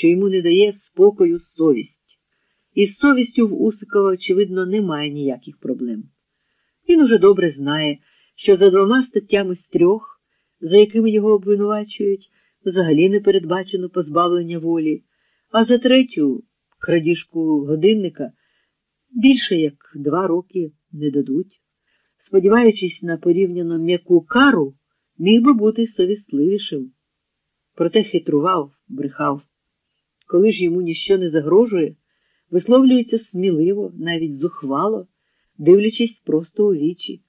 що йому не дає спокою совість. Із совістю в Усикова, очевидно, немає ніяких проблем. Він уже добре знає, що за двома статтями з трьох, за якими його обвинувачують, взагалі не передбачено позбавлення волі, а за третю крадіжку годинника більше як два роки не дадуть. Сподіваючись на порівняно м'яку кару, міг би бути совісливішим. Проте хитрував, брехав. Коли ж йому ніщо не загрожує, висловлюється сміливо, навіть зухвало, дивлячись просто у вічі.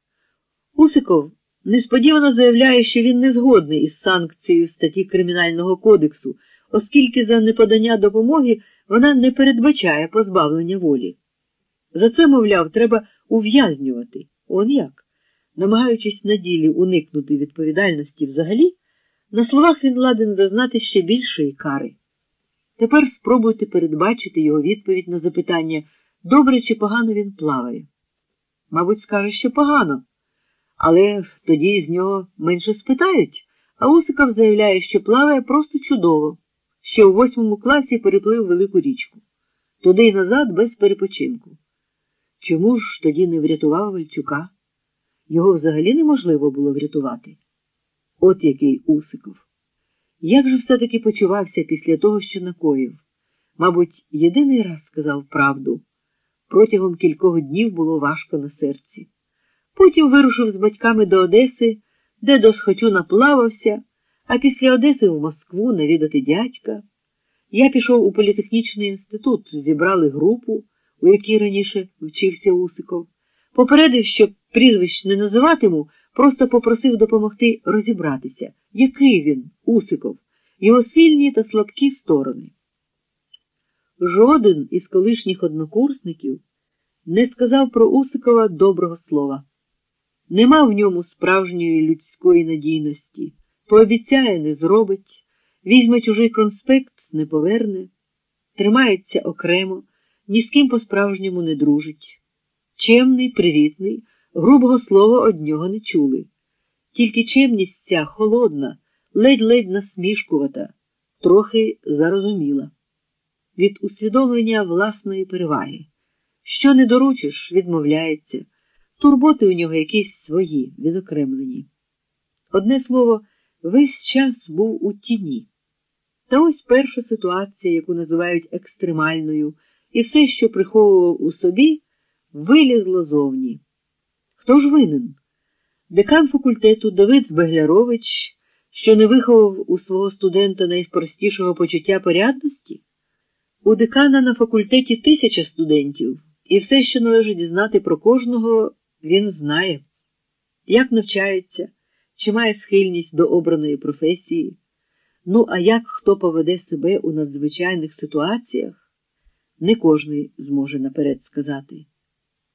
Усиков несподівано заявляє, що він не згодний із санкцією статті Кримінального кодексу, оскільки за неподання допомоги вона не передбачає позбавлення волі. За це, мовляв, треба ув'язнювати. Он як? Намагаючись на ділі уникнути відповідальності взагалі, на словах він ладен зазнати ще більшої кари. Тепер спробуйте передбачити його відповідь на запитання, добре чи погано він плаває. Мабуть, скаже, що погано, але тоді з нього менше спитають, а Усиков заявляє, що плаває просто чудово, що у восьмому класі переплив велику річку, туди й назад без перепочинку. Чому ж тоді не врятував Вальчука? Його взагалі неможливо було врятувати. От який Усиков. Як же все-таки почувався після того, що накоїв? Мабуть, єдиний раз сказав правду. Протягом кількох днів було важко на серці. Потім вирушив з батьками до Одеси, де досхочу наплавався, а після Одеси в Москву навідати дядька. Я пішов у політехнічний інститут, зібрали групу, у якій раніше вчився Усиков. Попередив, що прізвищ не називатиму, просто попросив допомогти розібратися, який він, Усиков, його сильні та слабкі сторони. Жоден із колишніх однокурсників не сказав про Усикова доброго слова. Нема в ньому справжньої людської надійності, пообіцяє, не зробить, візьме чужий конспект, не поверне, тримається окремо, ні з ким по-справжньому не дружить. Чемний, привітний, грубого слова од нього не чули. Тільки чемність ця холодна, ледь-ледь насмішкувата, трохи зарозуміла. Від усвідомлення власної переваги. Що не доручиш, відмовляється, турботи у нього якісь свої, відокремлені. Одне слово, весь час був у тіні. Та ось перша ситуація, яку називають екстремальною, і все, що приховував у собі, вилізло зовні. Хто ж винен? Декан факультету Давид Беглярович, що не виховав у свого студента найпростішого почуття порядності? У декана на факультеті тисяча студентів, і все, що належить знати про кожного, він знає, як навчається, чи має схильність до обраної професії. Ну, а як хто поведе себе у надзвичайних ситуаціях, не кожний зможе наперед сказати,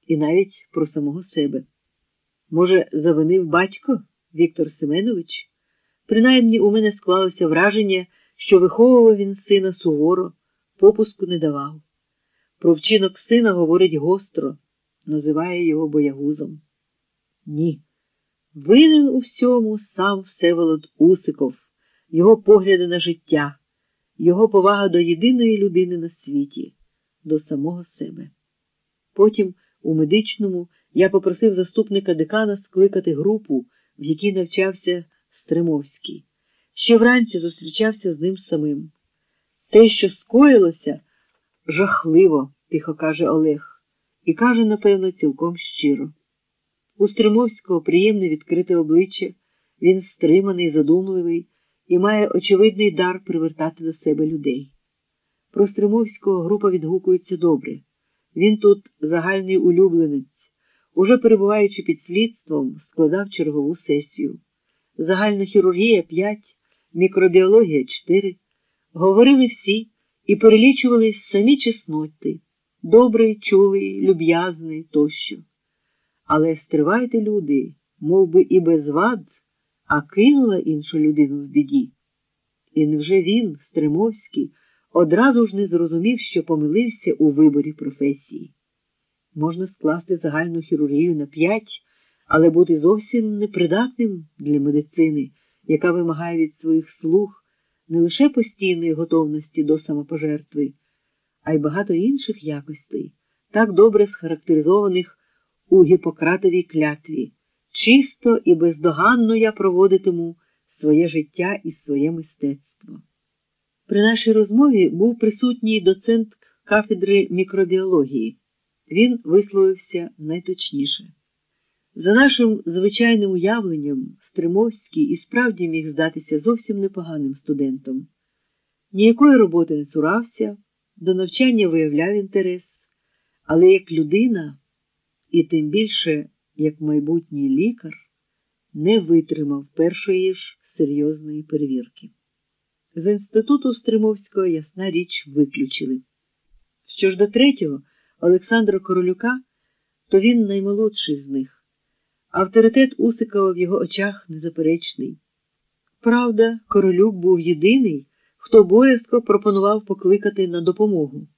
і навіть про самого себе. Може, завинив батько Віктор Семенович? Принаймні у мене склалося враження, що виховував він сина суворо, попуску не давав. Про вчинок сина говорить гостро, називає його боягузом. Ні. Винен у всьому сам Всеволод Усиков, його погляди на життя, його повага до єдиної людини на світі, до самого себе. Потім у медичному я попросив заступника декана скликати групу, в якій навчався Стримовський. Ще вранці зустрічався з ним самим. Те, що скоїлося, жахливо, тихо каже Олег, і каже, напевно, цілком щиро. У Стримовського приємне відкрите обличчя, він стриманий, задумливий і має очевидний дар привертати до себе людей. Про Стримовського група відгукується добре. Він тут загальний улюбленець, уже перебуваючи під слідством, складав чергову сесію. Загальна хірургія 5, мікробіологія 4. Говорили всі і перелічувались самі чесноти, добрий, чулий, люб'язний тощо. Але стривайте, люди, мов би і без вад, а кинула іншу людину в біді. І невже він, Стримовський, одразу ж не зрозумів, що помилився у виборі професії? Можна скласти загальну хірургію на п'ять, але бути зовсім непридатним для медицини, яка вимагає від своїх слуг не лише постійної готовності до самопожертви, а й багато інших якостей, так добре схарактеризованих у Гіппократовій клятві. Чисто і бездоганно я проводитиму своє життя і своє мистецтво. При нашій розмові був присутній доцент кафедри мікробіології. Він висловився найточніше. За нашим звичайним уявленням, Стримовський і справді міг здатися зовсім непоганим студентом. Ніякої роботи не сурався, до навчання виявляв інтерес, але як людина, і тим більше як майбутній лікар, не витримав першої ж серйозної перевірки. З інституту Стримовського ясна річ виключили. Що ж до третього, Олександра Королюка, то він наймолодший з них. Авторитет Усикова в його очах незаперечний. Правда, Королюк був єдиний, хто боязко пропонував покликати на допомогу.